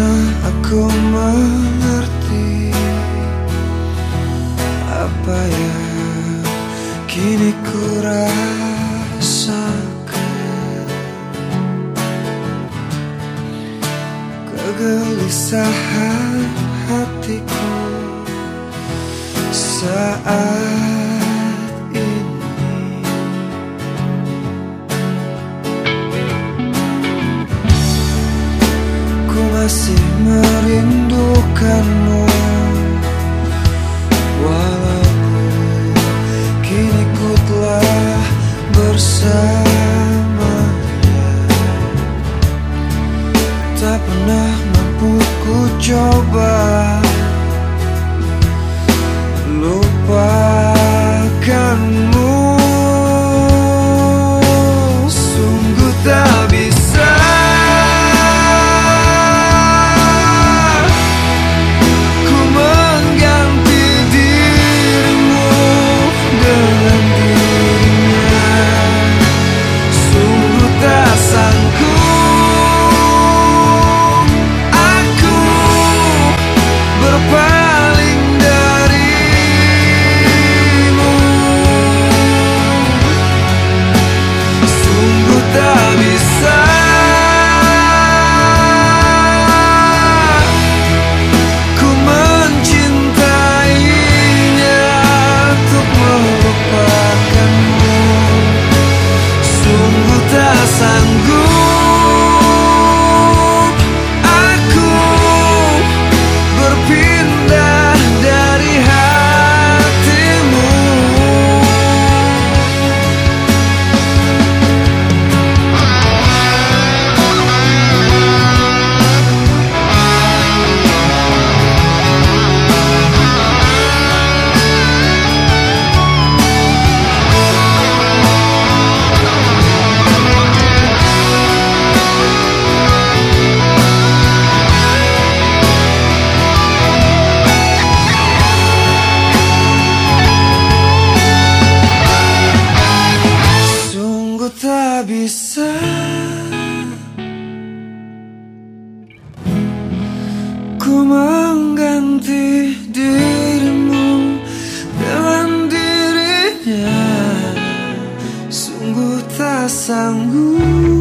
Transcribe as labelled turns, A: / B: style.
A: pernah aku mengerti Apa yang kini ku rasakan. Kegelisahan hatiku saat masih merindukanmu. Walaupun kini ku telah bersamanya Tak pernah mampu ku coba dirimu dengan dirinya. Sungguh tak sanggup.